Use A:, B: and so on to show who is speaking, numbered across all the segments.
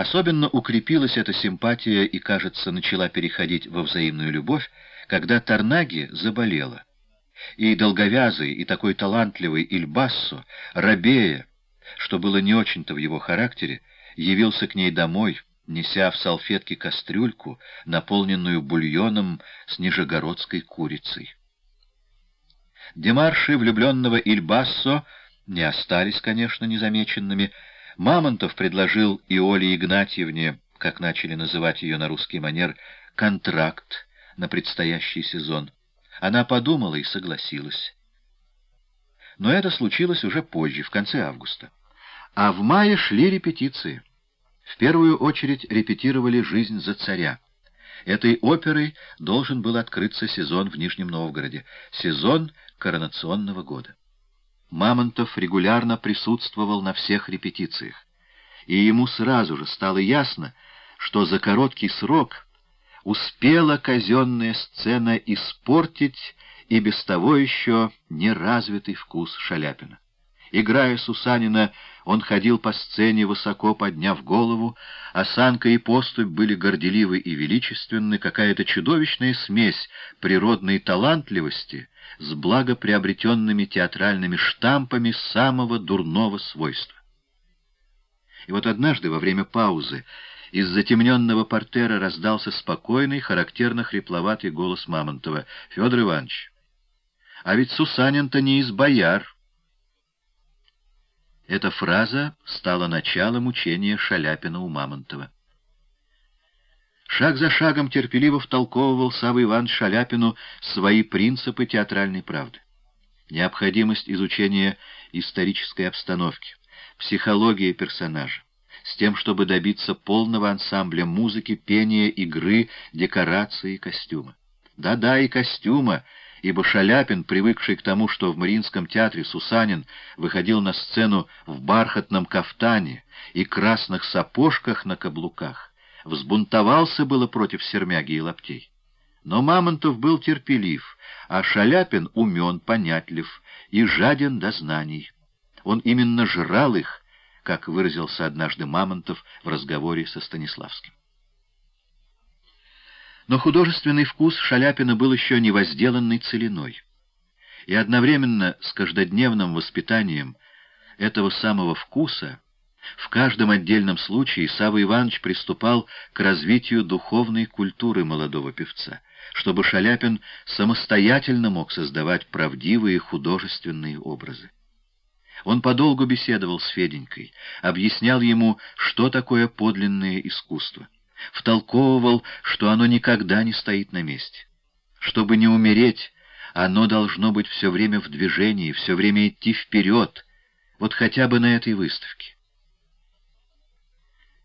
A: Особенно укрепилась эта симпатия и, кажется, начала переходить во взаимную любовь, когда Тарнаги заболела. И долговязый, и такой талантливый Ильбассо, рабея, что было не очень-то в его характере, явился к ней домой, неся в салфетке кастрюльку, наполненную бульоном с нижегородской курицей. Демарши влюбленного Ильбассо не остались, конечно, незамеченными. Мамонтов предложил Иоле Игнатьевне, как начали называть ее на русский манер, контракт на предстоящий сезон. Она подумала и согласилась. Но это случилось уже позже, в конце августа. А в мае шли репетиции. В первую очередь репетировали «Жизнь за царя». Этой оперой должен был открыться сезон в Нижнем Новгороде, сезон коронационного года. Мамонтов регулярно присутствовал на всех репетициях, и ему сразу же стало ясно, что за короткий срок успела казенная сцена испортить и без того еще неразвитый вкус Шаляпина. Играя Сусанина, он ходил по сцене, высоко подняв голову, осанка и поступь были горделивы и величественны, какая-то чудовищная смесь природной талантливости с благоприобретенными театральными штампами самого дурного свойства. И вот однажды, во время паузы, из затемненного портера раздался спокойный, характерно хрипловатый голос Мамонтова. — Федор Иванович, а ведь Сусанин-то не из бояр. Эта фраза стала началом учения Шаляпина у Мамонтова. Шаг за шагом терпеливо втолковывал Савва Иванович Шаляпину свои принципы театральной правды. Необходимость изучения исторической обстановки, психологии персонажа, с тем, чтобы добиться полного ансамбля музыки, пения, игры, декорации, костюма. Да-да, и костюма, ибо Шаляпин, привыкший к тому, что в Мариинском театре Сусанин выходил на сцену в бархатном кафтане и красных сапожках на каблуках, взбунтовался было против сермяги и лаптей. Но Мамонтов был терпелив, а Шаляпин умен, понятлив и жаден до знаний. Он именно жрал их, как выразился однажды Мамонтов в разговоре со Станиславским. Но художественный вкус Шаляпина был еще не возделанной целиной. И одновременно с каждодневным воспитанием этого самого вкуса в каждом отдельном случае Савва Иванович приступал к развитию духовной культуры молодого певца, чтобы Шаляпин самостоятельно мог создавать правдивые художественные образы. Он подолгу беседовал с Феденькой, объяснял ему, что такое подлинное искусство втолковывал, что оно никогда не стоит на месте. Чтобы не умереть, оно должно быть все время в движении, все время идти вперед, вот хотя бы на этой выставке.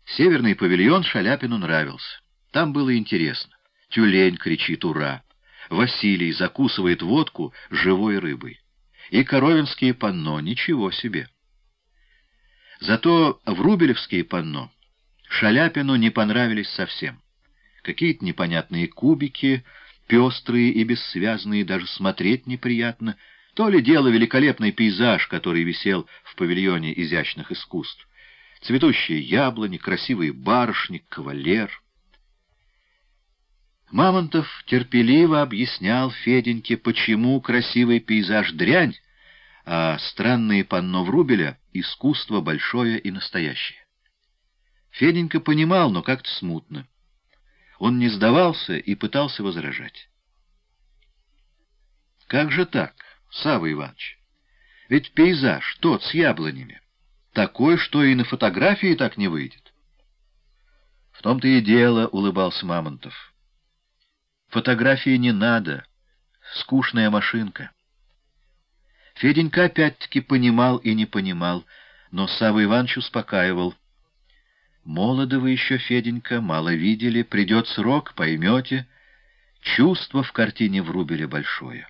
A: Северный павильон Шаляпину нравился. Там было интересно. Тюлень кричит «Ура!», Василий закусывает водку живой рыбой. И коровинские панно — ничего себе. Зато в Рубелевские панно Шаляпину не понравились совсем. Какие-то непонятные кубики, пестрые и бессвязные, даже смотреть неприятно. То ли дело великолепный пейзаж, который висел в павильоне изящных искусств. Цветущие яблони, красивые барышни, кавалер. Мамонтов терпеливо объяснял Феденьке, почему красивый пейзаж дрянь, а странные панно Врубеля — искусство большое и настоящее. Феденька понимал, но как-то смутно. Он не сдавался и пытался возражать. «Как же так, Савва Иванович? Ведь пейзаж тот с яблонями, такой, что и на фотографии так не выйдет». «В том-то и дело», — улыбался Мамонтов. «Фотографии не надо, скучная машинка». Феденька опять-таки понимал и не понимал, но Савва Иванович успокаивал — Молодо вы еще, Феденька, мало видели, придет срок, поймете. Чувство в картине Врубеля большое.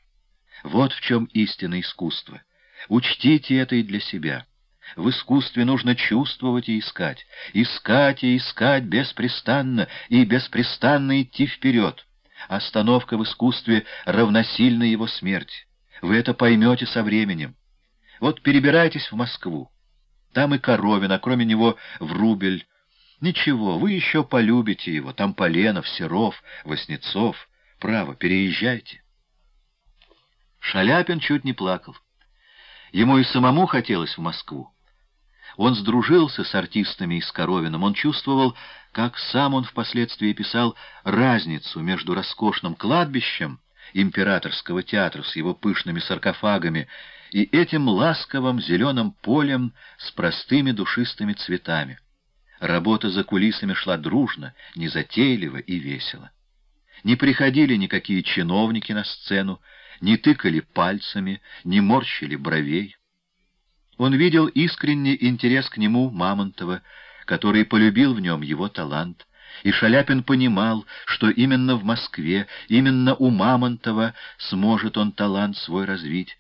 A: Вот в чем истинное искусство. Учтите это и для себя. В искусстве нужно чувствовать и искать. Искать и искать беспрестанно, и беспрестанно идти вперед. Остановка в искусстве равносильна его смерти. Вы это поймете со временем. Вот перебирайтесь в Москву. Там и Коровин, а кроме него Врубель, Ничего, вы еще полюбите его. Там Поленов, Серов, Васнецов. Право, переезжайте. Шаляпин чуть не плакал. Ему и самому хотелось в Москву. Он сдружился с артистами из Коровином, он чувствовал, как сам он впоследствии писал, разницу между роскошным кладбищем императорского театра с его пышными саркофагами и этим ласковым зеленым полем с простыми душистыми цветами. Работа за кулисами шла дружно, незатейливо и весело. Не приходили никакие чиновники на сцену, не тыкали пальцами, не морщили бровей. Он видел искренний интерес к нему Мамонтова, который полюбил в нем его талант, и Шаляпин понимал, что именно в Москве, именно у Мамонтова сможет он талант свой развить.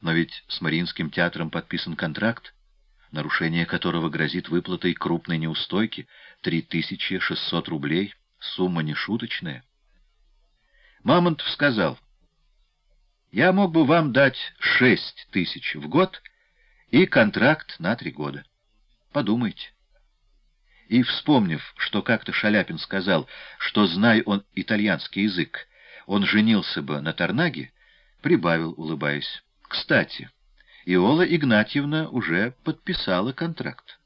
A: Но ведь с Мариинским театром подписан контракт, нарушение которого грозит выплатой крупной неустойки — 3600 рублей, сумма нешуточная. Мамонтов сказал, «Я мог бы вам дать шесть тысяч в год — и контракт на три года. Подумайте. И, вспомнив, что как-то Шаляпин сказал, что, зная он итальянский язык, он женился бы на Тарнаге, прибавил, улыбаясь. Кстати, Иола Игнатьевна уже подписала контракт.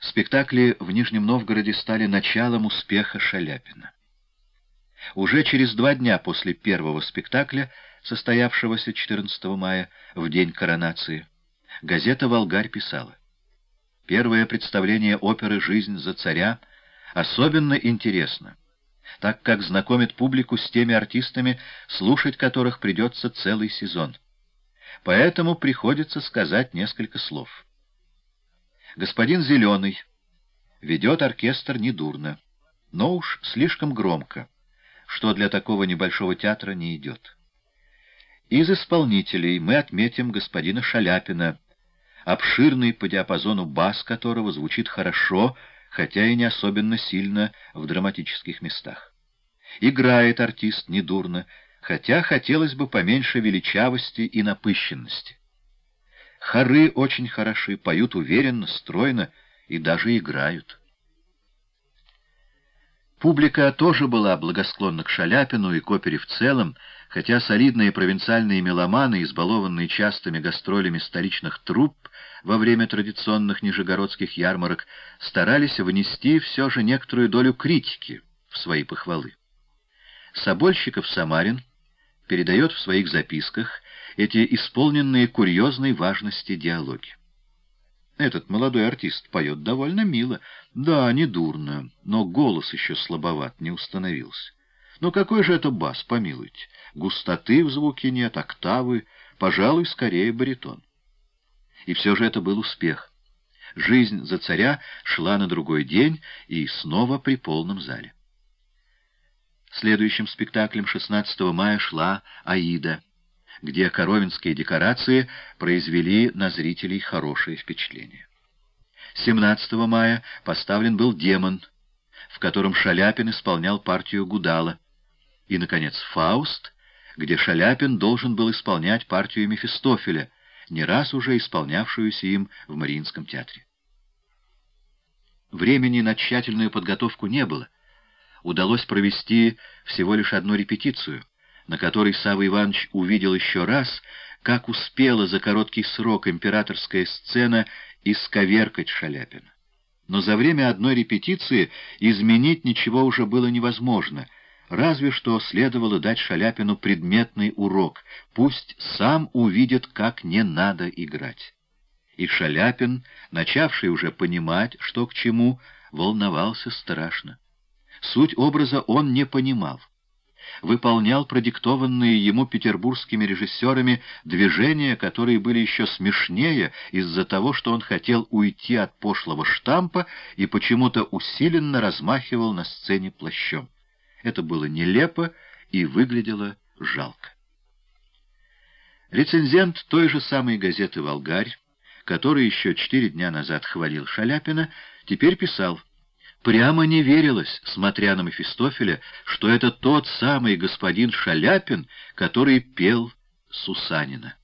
A: Спектакли в Нижнем Новгороде стали началом успеха Шаляпина. Уже через два дня после первого спектакля состоявшегося 14 мая, в день коронации, газета «Волгарь» писала. Первое представление оперы «Жизнь за царя» особенно интересно, так как знакомит публику с теми артистами, слушать которых придется целый сезон. Поэтому приходится сказать несколько слов. Господин Зеленый ведет оркестр недурно, но уж слишком громко, что для такого небольшого театра не идет. Из исполнителей мы отметим господина Шаляпина, обширный по диапазону бас которого звучит хорошо, хотя и не особенно сильно в драматических местах. Играет артист недурно, хотя хотелось бы поменьше величавости и напыщенности. Хоры очень хороши, поют уверенно, стройно и даже играют. Публика тоже была благосклонна к Шаляпину и к в целом, хотя солидные провинциальные меломаны, избалованные частыми гастролями столичных труп во время традиционных нижегородских ярмарок, старались внести все же некоторую долю критики в свои похвалы. Собольщиков Самарин передает в своих записках эти исполненные курьезной важности диалоги. Этот молодой артист поет довольно мило. Да, не дурно, но голос еще слабоват, не установился. Но какой же это бас, помилуйте? Густоты в звуке нет, октавы, пожалуй, скорее баритон. И все же это был успех. Жизнь за царя шла на другой день и снова при полном зале. Следующим спектаклем 16 мая шла «Аида» где коровинские декорации произвели на зрителей хорошее впечатление. 17 мая поставлен был «Демон», в котором Шаляпин исполнял партию Гудала, и, наконец, «Фауст», где Шаляпин должен был исполнять партию Мефистофеля, не раз уже исполнявшуюся им в Мариинском театре. Времени на тщательную подготовку не было. Удалось провести всего лишь одну репетицию — на которой Савва Иванович увидел еще раз, как успела за короткий срок императорская сцена исковеркать Шаляпина. Но за время одной репетиции изменить ничего уже было невозможно, разве что следовало дать Шаляпину предметный урок, пусть сам увидит, как не надо играть. И Шаляпин, начавший уже понимать, что к чему, волновался страшно. Суть образа он не понимал выполнял продиктованные ему петербургскими режиссерами движения, которые были еще смешнее из-за того, что он хотел уйти от пошлого штампа и почему-то усиленно размахивал на сцене плащом. Это было нелепо и выглядело жалко. Рецензент той же самой газеты «Волгарь», который еще четыре дня назад хвалил Шаляпина, теперь писал Прямо не верилось, смотря на Мефистофеля, что это тот самый господин Шаляпин, который пел Сусанина.